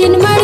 in my